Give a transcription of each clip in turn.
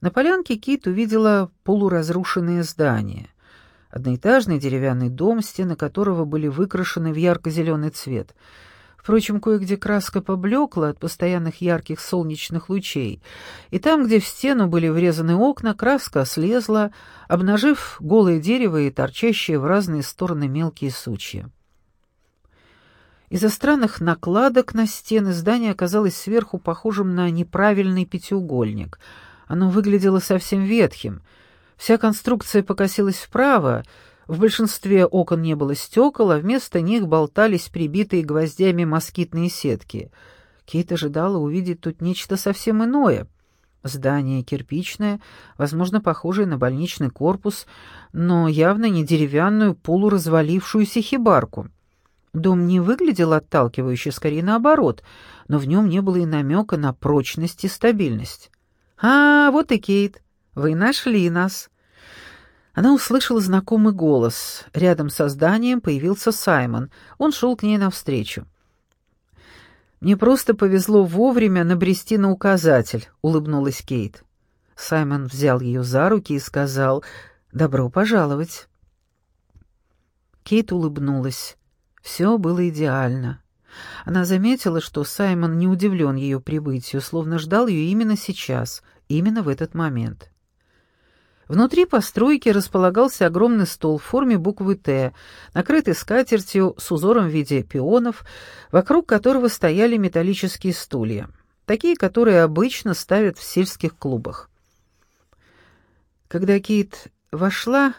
На полянке Кит увидела полуразрушенное здание. Одноэтажный деревянный дом, стены которого были выкрашены в ярко-зеленый цвет. Впрочем, кое-где краска поблекла от постоянных ярких солнечных лучей, и там, где в стену были врезаны окна, краска слезла, обнажив голое дерево и торчащие в разные стороны мелкие сучья. Из-за странных накладок на стены здание оказалось сверху похожим на неправильный пятиугольник — оно выглядело совсем ветхим. Вся конструкция покосилась вправо, в большинстве окон не было стекол, а вместо них болтались прибитые гвоздями москитные сетки. Кейт ожидала увидеть тут нечто совсем иное. Здание кирпичное, возможно, похожее на больничный корпус, но явно не деревянную полуразвалившуюся хибарку. Дом не выглядел отталкивающе, скорее наоборот, но в нем не было и намека на прочность и стабильность. «А, вот и Кейт. Вы нашли нас». Она услышала знакомый голос. Рядом со зданием появился Саймон. Он шел к ней навстречу. «Мне просто повезло вовремя набрести на указатель», — улыбнулась Кейт. Саймон взял ее за руки и сказал «Добро пожаловать». Кейт улыбнулась. Все было идеально. Она заметила, что Саймон не удивлен ее прибытию, словно ждал ее именно сейчас, именно в этот момент. Внутри постройки располагался огромный стол в форме буквы «Т», накрытый скатертью с узором в виде пионов, вокруг которого стояли металлические стулья, такие, которые обычно ставят в сельских клубах. Когда Кит вошла,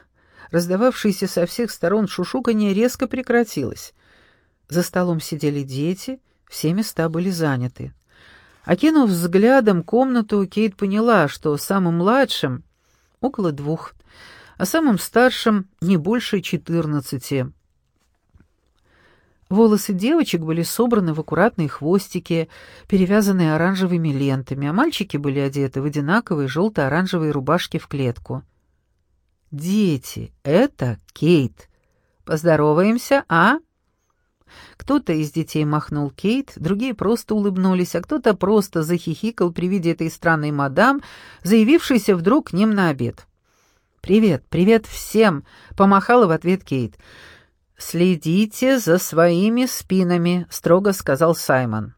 раздававшееся со всех сторон шушуканье резко прекратилось. За столом сидели дети, все места были заняты. Окинув взглядом комнату, Кейт поняла, что самым младшим — около двух, а самым старшим — не больше четырнадцати. Волосы девочек были собраны в аккуратные хвостики, перевязанные оранжевыми лентами, а мальчики были одеты в одинаковые желто-оранжевые рубашки в клетку. «Дети, это Кейт. Поздороваемся, а?» Кто-то из детей махнул Кейт, другие просто улыбнулись, а кто-то просто захихикал при виде этой странной мадам, заявившейся вдруг к ним на обед. «Привет, привет всем!» — помахала в ответ Кейт. «Следите за своими спинами», — строго сказал Саймон.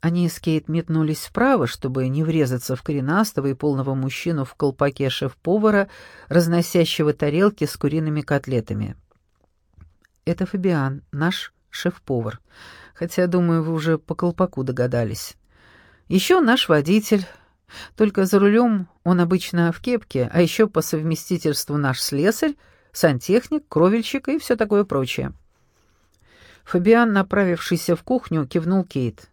Они с Кейт метнулись вправо, чтобы не врезаться в коренастого и полного мужчину в колпаке шеф-повара, разносящего тарелки с куриными котлетами. Это Фабиан, наш шеф-повар. Хотя, думаю, вы уже по колпаку догадались. Еще наш водитель. Только за рулем он обычно в кепке, а еще по совместительству наш слесарь, сантехник, кровельщик и все такое прочее. Фабиан, направившийся в кухню, кивнул Кейт.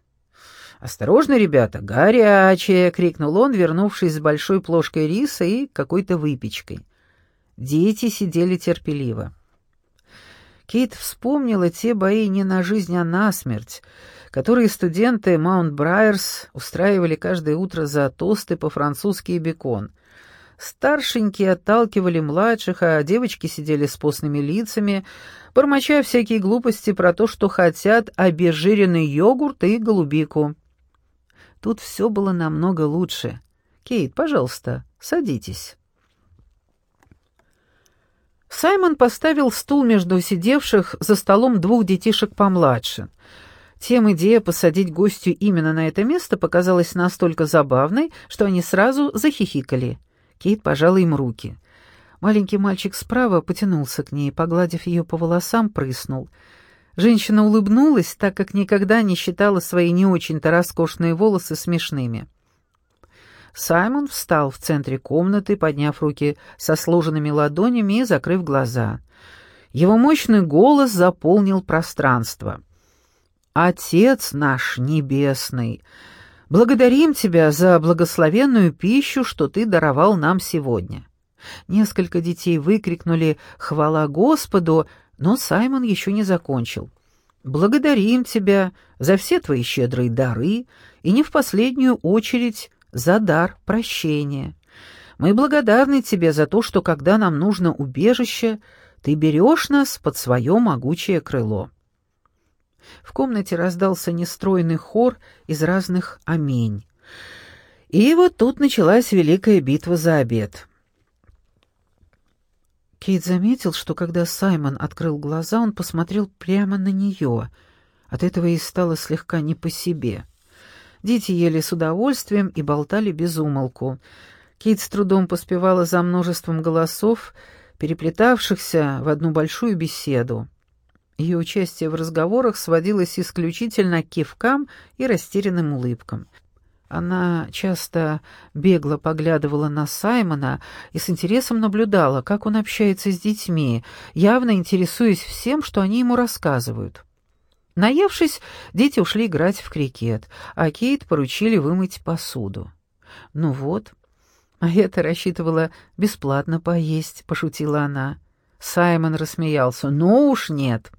«Осторожно, ребята, горячее!» — крикнул он, вернувшись с большой плошкой риса и какой-то выпечкой. Дети сидели терпеливо. Кейт вспомнила те бои не на жизнь, а на смерть, которые студенты Маунт-Брайерс устраивали каждое утро за тосты по-французски и бекон. Старшенькие отталкивали младших, а девочки сидели с постными лицами, бормоча всякие глупости про то, что хотят обезжиренный йогурт и голубику. Тут все было намного лучше. «Кейт, пожалуйста, садитесь». Саймон поставил стул между сидевших за столом двух детишек помладше. Тем идея посадить гостю именно на это место показалась настолько забавной, что они сразу захихикали. Кейт пожала им руки. Маленький мальчик справа потянулся к ней, погладив ее по волосам, прыснул. Женщина улыбнулась, так как никогда не считала свои не очень-то роскошные волосы смешными. Саймон встал в центре комнаты, подняв руки со сложенными ладонями и закрыв глаза. Его мощный голос заполнил пространство. «Отец наш небесный, благодарим Тебя за благословенную пищу, что Ты даровал нам сегодня». Несколько детей выкрикнули «Хвала Господу!», но Саймон еще не закончил. «Благодарим Тебя за все Твои щедрые дары и не в последнюю очередь за дар прощения. Мы благодарны тебе за то, что, когда нам нужно убежище, ты берешь нас под свое могучее крыло». В комнате раздался нестройный хор из разных «Аминь». И вот тут началась великая битва за обед. Кейт заметил, что когда Саймон открыл глаза, он посмотрел прямо на нее. От этого ей стало слегка не по себе. Дети ели с удовольствием и болтали без умолку. Кейт с трудом поспевала за множеством голосов, переплетавшихся в одну большую беседу. Ее участие в разговорах сводилось исключительно к кивкам и растерянным улыбкам. Она часто бегло поглядывала на Саймона и с интересом наблюдала, как он общается с детьми, явно интересуясь всем, что они ему рассказывают. Наевшись, дети ушли играть в крикет, а Кейт поручили вымыть посуду. «Ну вот, а я-то рассчитывала бесплатно поесть», — пошутила она. Саймон рассмеялся. «Ну уж нет».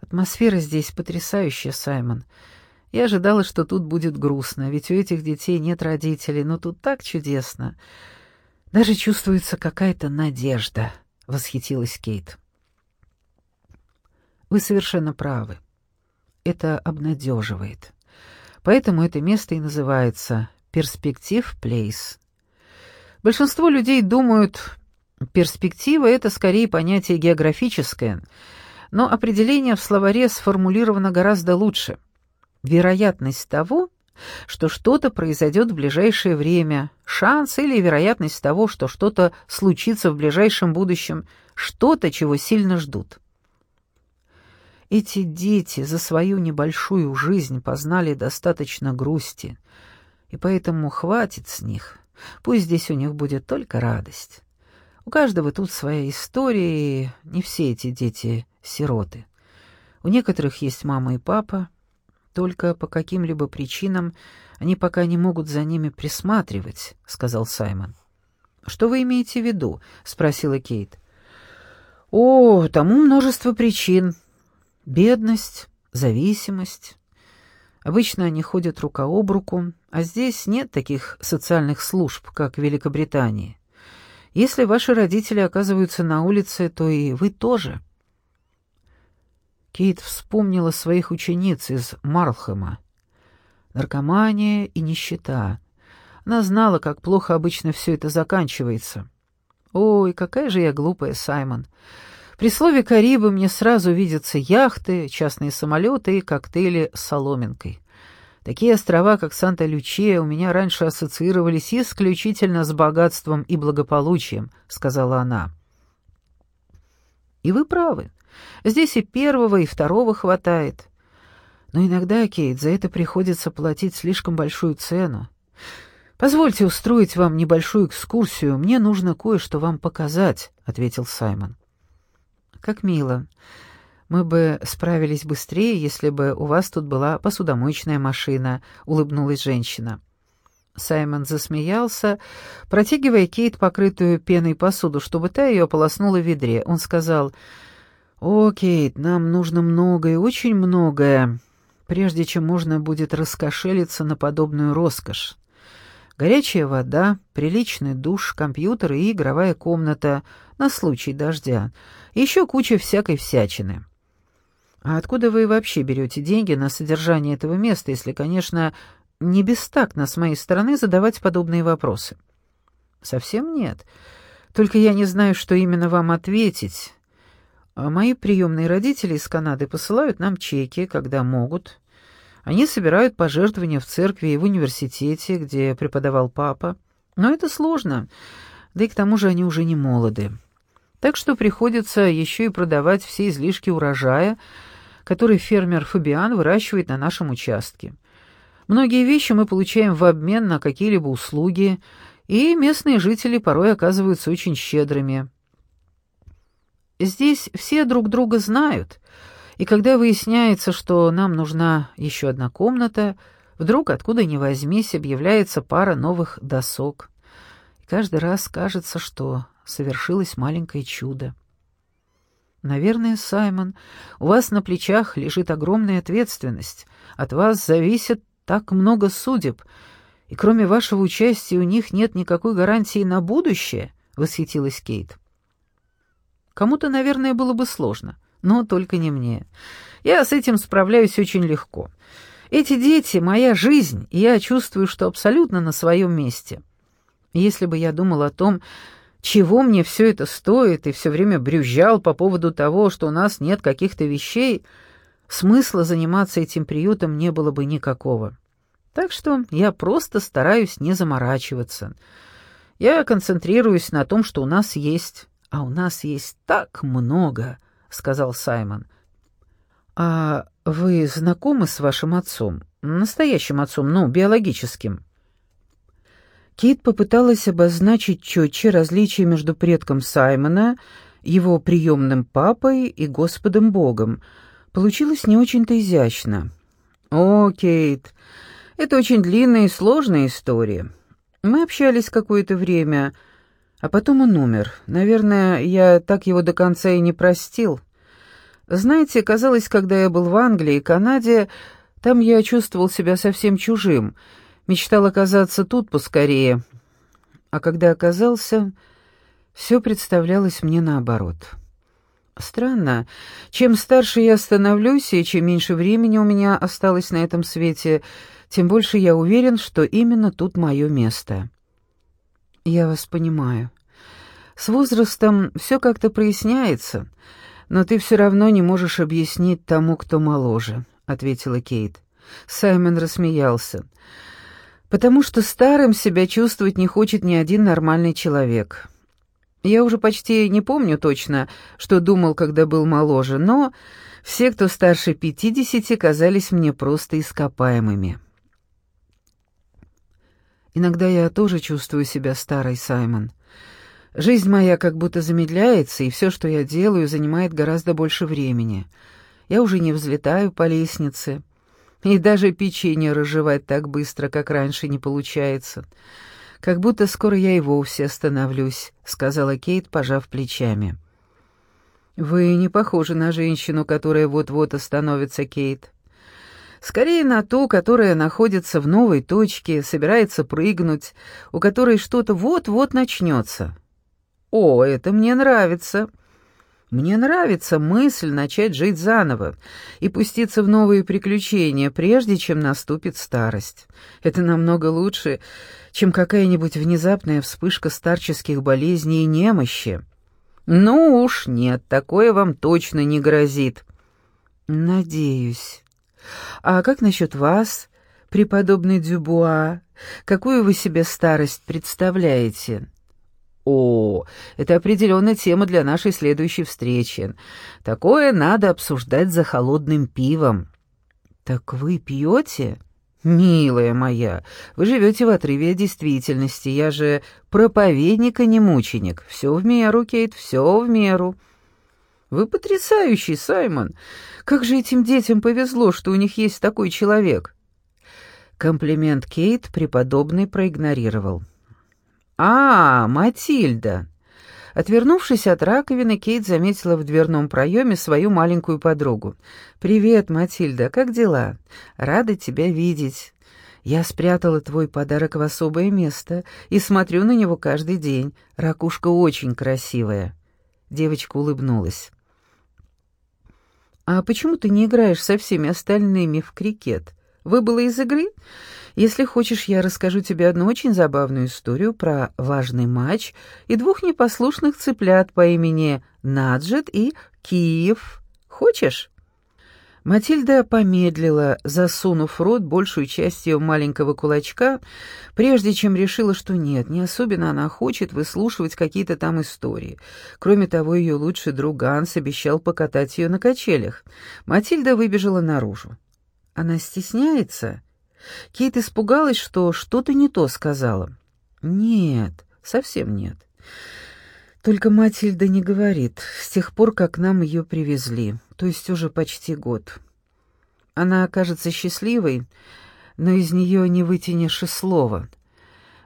«Атмосфера здесь потрясающая, Саймон. Я ожидала, что тут будет грустно, ведь у этих детей нет родителей, но тут так чудесно. Даже чувствуется какая-то надежда», — восхитилась Кейт. «Вы совершенно правы. Это обнадеживает. Поэтому это место и называется «Перспектив Плейс». Большинство людей думают, перспектива — это скорее понятие географическое, но определение в словаре сформулировано гораздо лучше — вероятность того, что что-то произойдет в ближайшее время, шанс или вероятность того, что что-то случится в ближайшем будущем, что-то, чего сильно ждут. Эти дети за свою небольшую жизнь познали достаточно грусти, и поэтому хватит с них, пусть здесь у них будет только радость. У каждого тут своя история, и не все эти дети — сироты. У некоторых есть мама и папа, только по каким-либо причинам они пока не могут за ними присматривать», — сказал Саймон. «Что вы имеете в виду?» — спросила Кейт. «О, тому множество причин. Бедность, зависимость. Обычно они ходят рука об руку, а здесь нет таких социальных служб, как в Великобритании. Если ваши родители оказываются на улице, то и вы тоже». Кейт вспомнила своих учениц из Марлхэма. Наркомания и нищета. Она знала, как плохо обычно все это заканчивается. «Ой, какая же я глупая, Саймон!» При слове «Карибы» мне сразу видятся яхты, частные самолеты и коктейли с соломинкой. Такие острова, как Санта-Лючия, у меня раньше ассоциировались исключительно с богатством и благополучием, — сказала она. И вы правы. Здесь и первого, и второго хватает. Но иногда, Кейт, за это приходится платить слишком большую цену. Позвольте устроить вам небольшую экскурсию. Мне нужно кое-что вам показать, ответил Саймон. Как мило. Мы бы справились быстрее, если бы у вас тут была посудомоечная машина, улыбнулась женщина. Саймон засмеялся, протягивая Кейт покрытую пеной посуду, чтобы та ее ополоснула в ведре. Он сказал: «О, Кейт, нам нужно многое, очень многое, прежде чем можно будет раскошелиться на подобную роскошь. Горячая вода, приличный душ, компьютер и игровая комната на случай дождя. еще куча всякой всячины. А откуда вы вообще берете деньги на содержание этого места, если, конечно, не бестактно с моей стороны задавать подобные вопросы? Совсем нет. Только я не знаю, что именно вам ответить». А мои приемные родители из Канады посылают нам чеки, когда могут. Они собирают пожертвования в церкви и в университете, где преподавал папа. Но это сложно, да и к тому же они уже не молоды. Так что приходится еще и продавать все излишки урожая, который фермер Фабиан выращивает на нашем участке. Многие вещи мы получаем в обмен на какие-либо услуги, и местные жители порой оказываются очень щедрыми. Здесь все друг друга знают, и когда выясняется, что нам нужна еще одна комната, вдруг откуда ни возьмись объявляется пара новых досок. И каждый раз кажется, что совершилось маленькое чудо. Наверное, Саймон, у вас на плечах лежит огромная ответственность. От вас зависит так много судеб, и кроме вашего участия у них нет никакой гарантии на будущее, — восхитилась Кейт. Кому-то, наверное, было бы сложно, но только не мне. Я с этим справляюсь очень легко. Эти дети — моя жизнь, и я чувствую, что абсолютно на своем месте. Если бы я думал о том, чего мне все это стоит, и все время брюзжал по поводу того, что у нас нет каких-то вещей, смысла заниматься этим приютом не было бы никакого. Так что я просто стараюсь не заморачиваться. Я концентрируюсь на том, что у нас есть. А у нас есть так много, — сказал Саймон. «А вы знакомы с вашим отцом? Настоящим отцом, ну, биологическим?» Кейт попыталась обозначить четче различие между предком Саймона, его приемным папой и Господом Богом. Получилось не очень-то изящно. «О, Кейт, это очень длинная и сложная история. Мы общались какое-то время, а потом он умер. Наверное, я так его до конца и не простил». Знаете, казалось, когда я был в Англии и Канаде, там я чувствовал себя совсем чужим, мечтал оказаться тут поскорее. А когда оказался, все представлялось мне наоборот. Странно, чем старше я становлюсь и чем меньше времени у меня осталось на этом свете, тем больше я уверен, что именно тут мое место. Я вас понимаю. С возрастом все как-то проясняется — «Но ты все равно не можешь объяснить тому, кто моложе», — ответила Кейт. Саймон рассмеялся. «Потому что старым себя чувствовать не хочет ни один нормальный человек. Я уже почти не помню точно, что думал, когда был моложе, но все, кто старше пятидесяти, казались мне просто ископаемыми». «Иногда я тоже чувствую себя старой, Саймон». Жизнь моя как будто замедляется, и все, что я делаю, занимает гораздо больше времени. Я уже не взлетаю по лестнице, и даже печенье разжевать так быстро, как раньше, не получается. Как будто скоро я и вовсе остановлюсь», — сказала Кейт, пожав плечами. «Вы не похожи на женщину, которая вот-вот остановится, Кейт. Скорее на ту, которая находится в новой точке, собирается прыгнуть, у которой что-то вот-вот начнется». «О, это мне нравится!» Мне нравится мысль начать жить заново и пуститься в новые приключения, прежде чем наступит старость. Это намного лучше, чем какая-нибудь внезапная вспышка старческих болезней и немощи. Ну уж нет, такое вам точно не грозит. Надеюсь. А как насчет вас, преподобный Дюбуа? Какую вы себе старость представляете?» О, это определенная тема для нашей следующей встречи. Такое надо обсуждать за холодным пивом. Так вы пьете? Милая моя, вы живете в отрыве от действительности. Я же проповедник, а не мученик. Все в меру, Кейт, все в меру. Вы потрясающий, Саймон. Как же этим детям повезло, что у них есть такой человек. Комплимент Кейт преподобный проигнорировал. «А, Матильда!» Отвернувшись от раковины, Кейт заметила в дверном проеме свою маленькую подругу. «Привет, Матильда, как дела? Рада тебя видеть. Я спрятала твой подарок в особое место и смотрю на него каждый день. Ракушка очень красивая». Девочка улыбнулась. «А почему ты не играешь со всеми остальными в крикет? Выбыла из игры? Если хочешь, я расскажу тебе одну очень забавную историю про важный матч и двух непослушных цыплят по имени Наджет и Киев. Хочешь?» Матильда помедлила, засунув рот большую часть ее маленького кулачка, прежде чем решила, что нет, не особенно она хочет выслушивать какие-то там истории. Кроме того, ее лучший друг Ганс обещал покатать ее на качелях. Матильда выбежала наружу. Она стесняется? Кейт испугалась, что что-то не то сказала. «Нет, совсем нет. Только Матильда не говорит, с тех пор, как нам ее привезли, то есть уже почти год. Она окажется счастливой, но из нее не вытянешь и слова.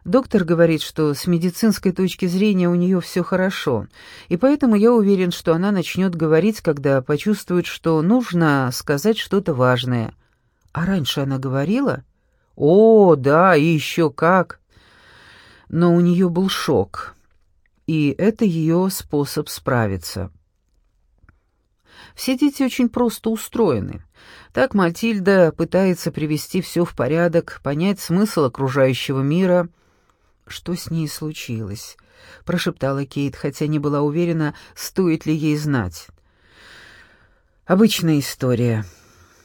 Доктор говорит, что с медицинской точки зрения у нее все хорошо, и поэтому я уверен, что она начнет говорить, когда почувствует, что нужно сказать что-то важное. А раньше она говорила?» О, да, и еще как. Но у нее был шок, и это ее способ справиться. Все дети очень просто устроены. Так Матильда пытается привести все в порядок, понять смысл окружающего мира. Что с ней случилось? прошептала Кейт, хотя не была уверена, стоит ли ей знать. Обычная история,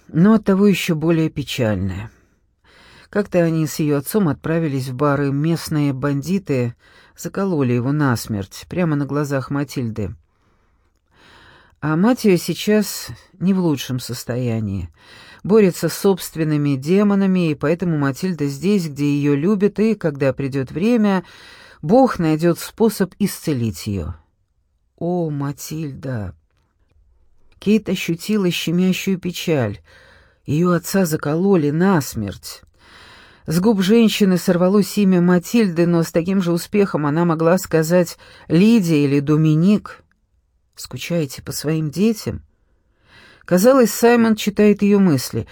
но оттого еще более печальная. Как-то они с ее отцом отправились в бары, местные бандиты закололи его насмерть, прямо на глазах Матильды. А мать ее сейчас не в лучшем состоянии. Борется с собственными демонами, и поэтому Матильда здесь, где ее любят, и, когда придет время, Бог найдет способ исцелить ее. О, Матильда! Кейт ощутила щемящую печаль. Ее отца закололи насмерть. С губ женщины сорвалось имя Матильды, но с таким же успехом она могла сказать «Лидия» или «Доминик». Скучаете по своим детям?» Казалось, Саймон читает ее мысли.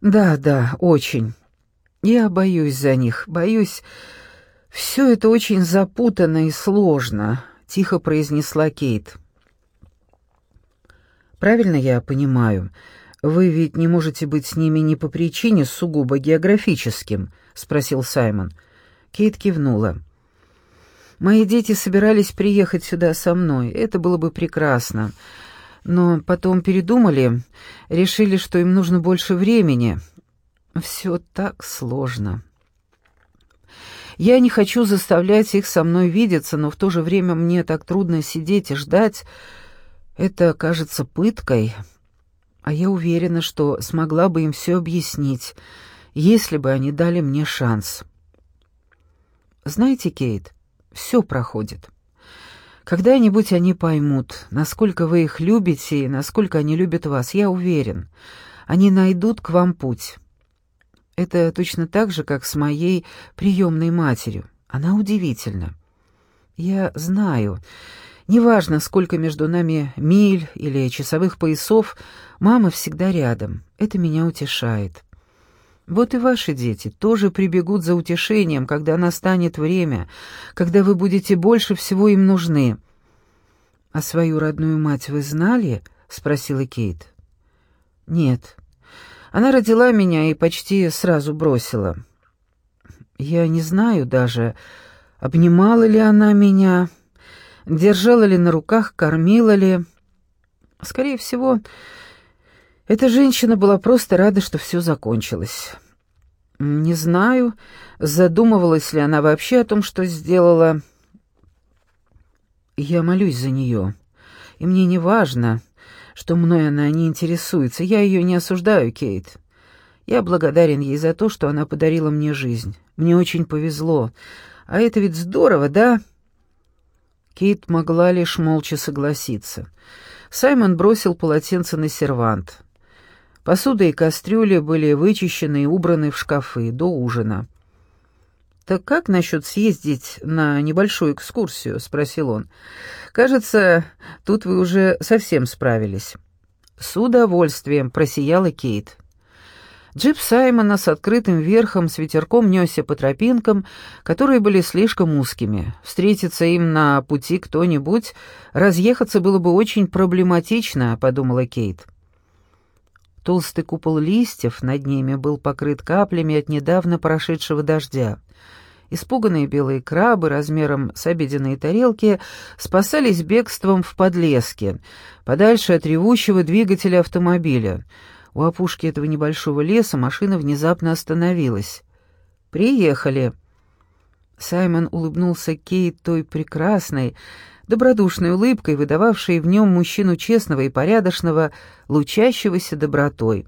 «Да, да, очень. Я боюсь за них, боюсь. Все это очень запутанно и сложно», — тихо произнесла Кейт. «Правильно я понимаю, вы ведь не можете быть с ними не по причине сугубо географическим?» — спросил Саймон. Кейт кивнула. Мои дети собирались приехать сюда со мной, это было бы прекрасно. Но потом передумали, решили, что им нужно больше времени. Все так сложно. Я не хочу заставлять их со мной видеться, но в то же время мне так трудно сидеть и ждать. Это кажется пыткой. А я уверена, что смогла бы им все объяснить, если бы они дали мне шанс. Знаете, Кейт, все проходит. Когда-нибудь они поймут, насколько вы их любите и насколько они любят вас, я уверен. Они найдут к вам путь. Это точно так же, как с моей приемной матерью. Она удивительна. Я знаю, неважно, сколько между нами миль или часовых поясов, мама всегда рядом. Это меня утешает. Вот и ваши дети тоже прибегут за утешением, когда настанет время, когда вы будете больше всего им нужны. А свою родную мать вы знали? спросила Кейт. Нет. Она родила меня и почти сразу бросила. Я не знаю даже, обнимала ли она меня, держала ли на руках, кормила ли. Скорее всего, эта женщина была просто рада, что все закончилось. Не знаю, задумывалась ли она вообще о том, что сделала. Я молюсь за нее, и мне не важно, что мной она не интересуется. Я ее не осуждаю, Кейт. Я благодарен ей за то, что она подарила мне жизнь. Мне очень повезло. А это ведь здорово, да?» Кейт могла лишь молча согласиться. Саймон бросил полотенце на сервант. Посуда и кастрюли были вычищены и убраны в шкафы до ужина. «Так как насчет съездить на небольшую экскурсию?» — спросил он. «Кажется, тут вы уже совсем справились». «С удовольствием», — просияла Кейт. Джип Саймона с открытым верхом с ветерком несся по тропинкам, которые были слишком узкими. Встретиться им на пути кто-нибудь, разъехаться было бы очень проблематично, подумала Кейт. Толстый купол листьев над ними был покрыт каплями от недавно прошедшего дождя. Испуганные белые крабы размером с обеденные тарелки спасались бегством в подлеске, подальше от ревущего двигателя автомобиля. У опушки этого небольшого леса машина внезапно остановилась. «Приехали!» Саймон улыбнулся Кейт той прекрасной, добродушной улыбкой, выдававшей в нем мужчину честного и порядочного, лучащегося добротой.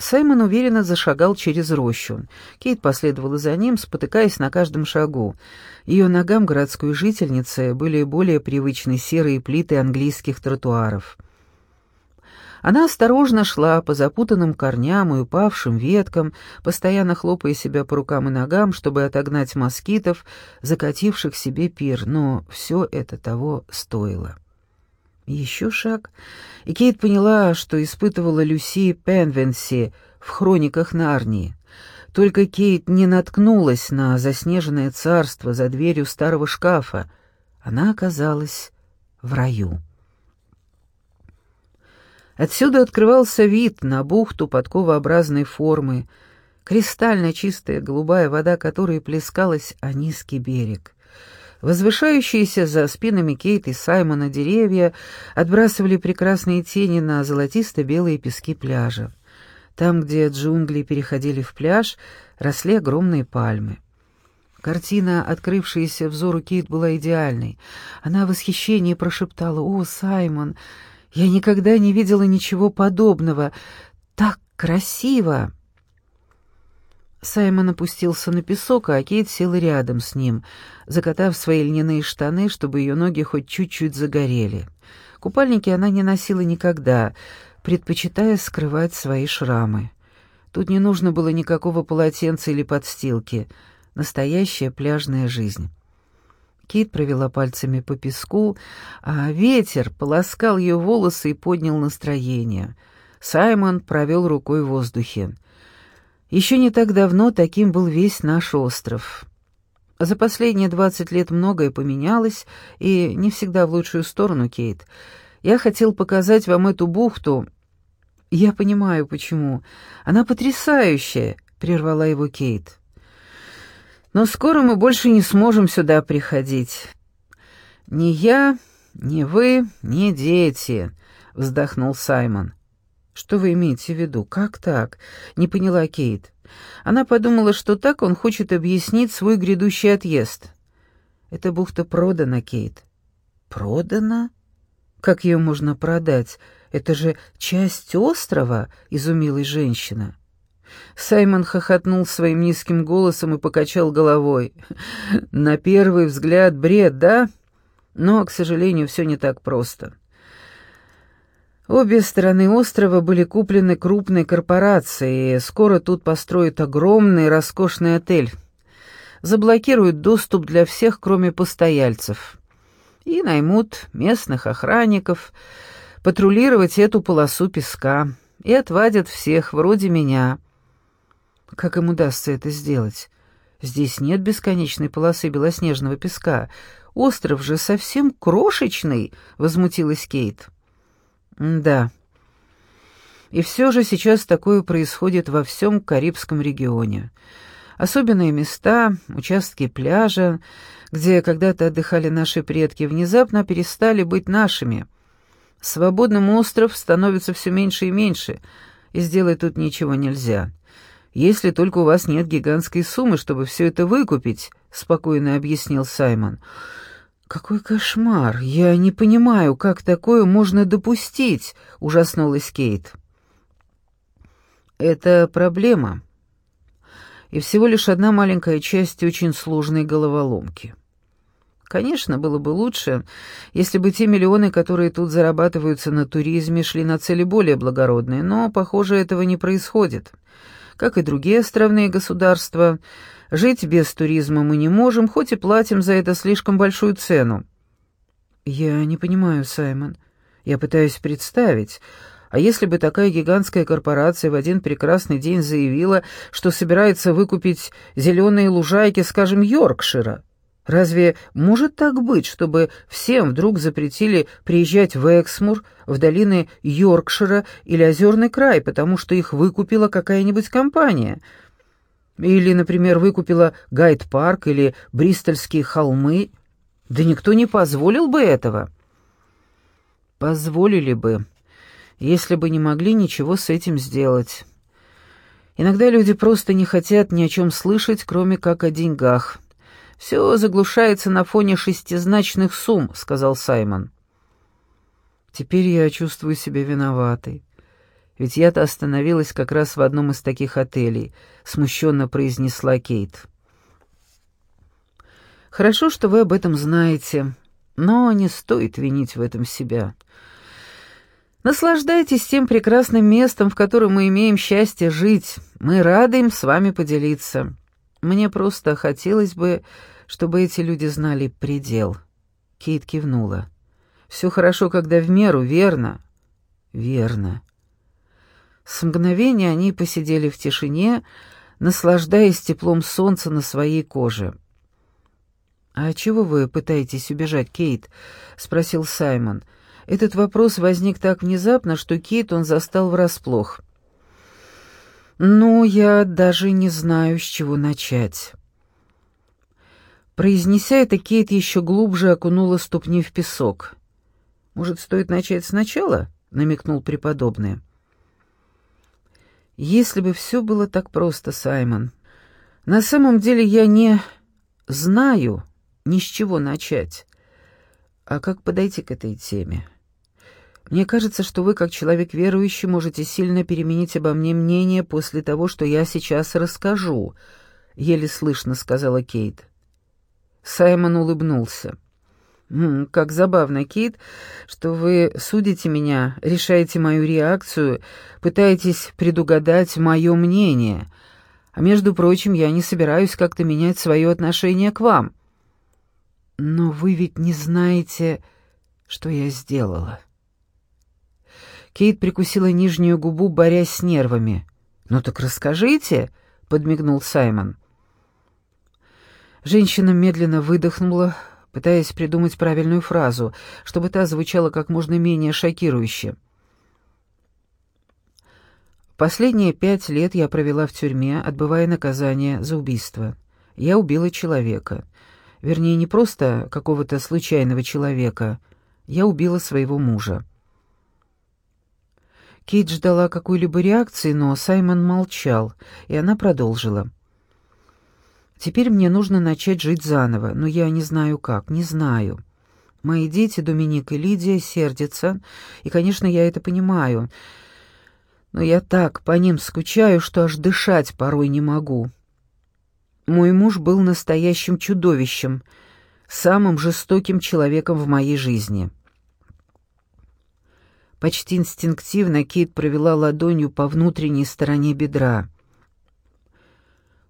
Саймон уверенно зашагал через рощу. Кейт последовала за ним, спотыкаясь на каждом шагу. Ее ногам городской жительницы были более привычны серые плиты английских тротуаров. Она осторожно шла по запутанным корням и упавшим веткам, постоянно хлопая себя по рукам и ногам, чтобы отогнать москитов, закативших себе пир, но все это того стоило. Еще шаг, и Кейт поняла, что испытывала Люси Пенвенси в «Хрониках Нарнии». Только Кейт не наткнулась на заснеженное царство за дверью старого шкафа. Она оказалась в раю. Отсюда открывался вид на бухту подковообразной формы, кристально чистая голубая вода которой плескалась о низкий берег. Возвышающиеся за спинами Кейт и Саймона деревья отбрасывали прекрасные тени на золотисто-белые пески пляжа. Там, где джунгли переходили в пляж, росли огромные пальмы. Картина, открывшаяся взору Кейт, была идеальной. Она в восхищении прошептала «О, Саймон, я никогда не видела ничего подобного. Так красиво!» Саймон опустился на песок, а Кейт села рядом с ним, закатав свои льняные штаны, чтобы ее ноги хоть чуть-чуть загорели. Купальники она не носила никогда, предпочитая скрывать свои шрамы. Тут не нужно было никакого полотенца или подстилки. Настоящая пляжная жизнь. Кит провела пальцами по песку, а ветер полоскал ее волосы и поднял настроение. Саймон провел рукой в воздухе. Еще не так давно таким был весь наш остров. За последние двадцать лет многое поменялось, и не всегда в лучшую сторону, Кейт. Я хотел показать вам эту бухту. Я понимаю, почему. Она потрясающая, прервала его Кейт. Но скоро мы больше не сможем сюда приходить. Ни я, ни вы, ни дети, вздохнул Саймон. «Что вы имеете в виду? Как так?» — не поняла Кейт. Она подумала, что так он хочет объяснить свой грядущий отъезд. «Эта бухта продана, Кейт». «Продана? Как ее можно продать? Это же часть острова?» — изумилась женщина. Саймон хохотнул своим низким голосом и покачал головой. «На первый взгляд бред, да? Но, к сожалению, все не так просто. Обе стороны острова были куплены крупной корпорацией, и скоро тут построят огромный роскошный отель. Заблокируют доступ для всех, кроме постояльцев. И наймут местных охранников патрулировать эту полосу песка. И отвадят всех, вроде меня. Как им удастся это сделать? Здесь нет бесконечной полосы белоснежного песка. Остров же совсем крошечный, — возмутилась Кейт. — да. И все же сейчас такое происходит во всем Карибском регионе. Особенные места, участки пляжа, где когда-то отдыхали наши предки, внезапно перестали быть нашими. Свободным остров становится все меньше и меньше, и сделать тут ничего нельзя. Если только у вас нет гигантской суммы, чтобы все это выкупить, спокойно объяснил Саймон. «Какой кошмар! Я не понимаю, как такое можно допустить!» — ужаснулась Кейт. «Это проблема. И всего лишь одна маленькая часть очень сложной головоломки. Конечно, было бы лучше, если бы те миллионы, которые тут зарабатываются на туризме, шли на цели более благородные, но, похоже, этого не происходит. Как и другие островные государства, Жить без туризма мы не можем, хоть и платим за это слишком большую цену». «Я не понимаю, Саймон. Я пытаюсь представить. А если бы такая гигантская корпорация в один прекрасный день заявила, что собирается выкупить зеленые лужайки, скажем, Йоркшира?» Разве может так быть, чтобы всем вдруг запретили приезжать в Эксмур, в долины Йоркшира или Озерный край, потому что их выкупила какая-нибудь компания? Или, например, выкупила Гайд-парк или Бристольские холмы. Да никто не позволил бы этого. Позволили бы, если бы не могли ничего с этим сделать. Иногда люди просто не хотят ни о чем слышать, кроме как о деньгах. «Все заглушается на фоне шестизначных сумм», — сказал Саймон. «Теперь я чувствую себя виноватой. Ведь я-то остановилась как раз в одном из таких отелей», — смущенно произнесла Кейт. «Хорошо, что вы об этом знаете, но не стоит винить в этом себя. Наслаждайтесь тем прекрасным местом, в котором мы имеем счастье жить. Мы рады им с вами поделиться. Мне просто хотелось бы, чтобы эти люди знали предел». Кейт кивнула. «Все хорошо, когда в меру, верно?» «Верно», с мгновения они посидели в тишине, наслаждаясь теплом солнца на своей коже. «А чего вы пытаетесь убежать, Кейт?» — спросил Саймон. Этот вопрос возник так внезапно, что Кейт он застал врасплох. «Ну, я даже не знаю, с чего начать». Произнеся это, Кейт еще глубже окунула ступни в песок. «Может, стоит начать сначала?» — намекнул преподобный. «Если бы все было так просто, Саймон. На самом деле я не знаю, ни с чего начать. А как подойти к этой теме? Мне кажется, что вы, как человек верующий, можете сильно переменить обо мне мнение после того, что я сейчас расскажу», — еле слышно сказала Кейт. Саймон улыбнулся. «М -м, «Как забавно, Кит, что вы судите меня, решаете мою реакцию, пытаетесь предугадать мое мнение. А между прочим, я не собираюсь как-то менять свое отношение к вам». «Но вы ведь не знаете, что я сделала». Кейт прикусила нижнюю губу, борясь с нервами. «Ну так расскажите», — подмигнул Саймон. Женщина медленно выдохнула, пытаясь придумать правильную фразу, чтобы та звучала как можно менее шокирующе. Последние пять лет я провела в тюрьме, отбывая наказание за убийство. Я убила человека. Вернее, не просто какого-то случайного человека. Я убила своего мужа. Кейт ждала какой-либо реакции, но Саймон молчал, и она продолжила. Теперь мне нужно начать жить заново, но я не знаю как, не знаю. Мои дети, Доминик и Лидия, сердятся, и, конечно, я это понимаю. Но я так по ним скучаю, что аж дышать порой не могу. Мой муж был настоящим чудовищем, самым жестоким человеком в моей жизни. Почти инстинктивно Кейт провела ладонью по внутренней стороне бедра —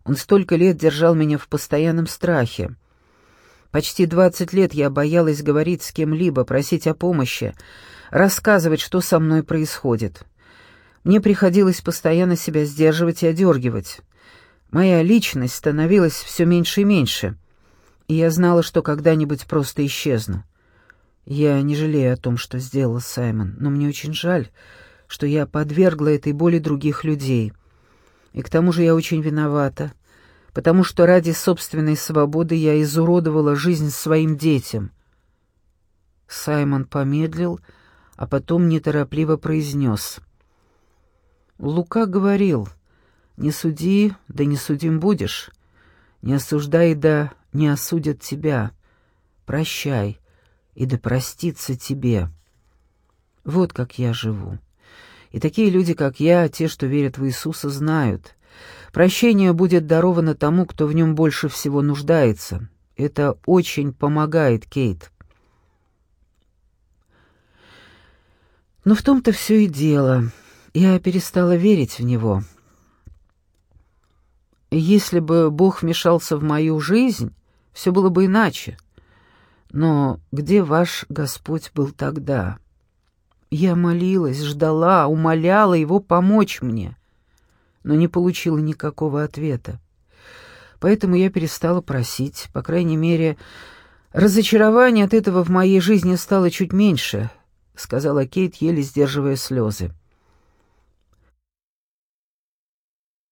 он столько лет держал меня в постоянном страхе. Почти двадцать лет я боялась говорить с кем-либо, просить о помощи, рассказывать, что со мной происходит. Мне приходилось постоянно себя сдерживать и одергивать. Моя личность становилась все меньше и меньше, и я знала, что когда-нибудь просто исчезну. Я не жалею о том, что сделала Саймон, но мне очень жаль, что я подвергла этой боли других людей. И к тому же я очень виновата потому что ради собственной свободы я изуродовала жизнь своим детям. Саймон помедлил, а потом неторопливо произнес. Лука говорил, «Не суди, да не судим будешь. Не осуждай, да не осудят тебя. Прощай, и да простится тебе». Вот как я живу. И такие люди, как я, те, что верят в Иисуса, знают — Прощение будет даровано тому, кто в нем больше всего нуждается. Это очень помогает, Кейт. Но в том-то все и дело. Я перестала верить в него. Если бы Бог вмешался в мою жизнь, все было бы иначе. Но где ваш Господь был тогда? Я молилась, ждала, умоляла его помочь мне но не получила никакого ответа. Поэтому я перестала просить, по крайней мере, разочарование от этого в моей жизни стало чуть меньше, сказала Кейт, еле сдерживая слезы.